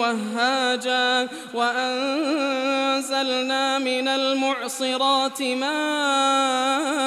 وهاجا وأنزلنا من المعصرات ماء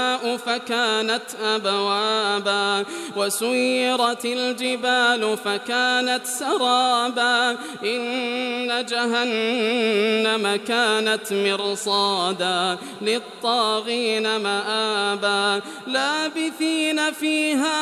فكانت أبوابا وسيرت الجبال فكانت سرابا. إن جهنم كانت مرصادا للطاغين مآبا. لابثين فيها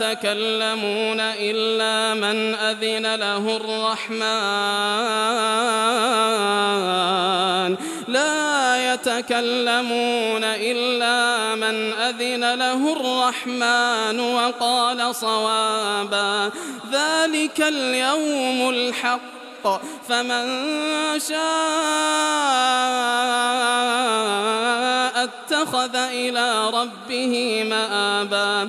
يتكلمون إلا من أذن له الرحمن. لا يتكلمون إلا من أذن له الرحمن وقال صوابا. ذلك اليوم الحق فمن شاء اتخذ إلى ربه مآبا.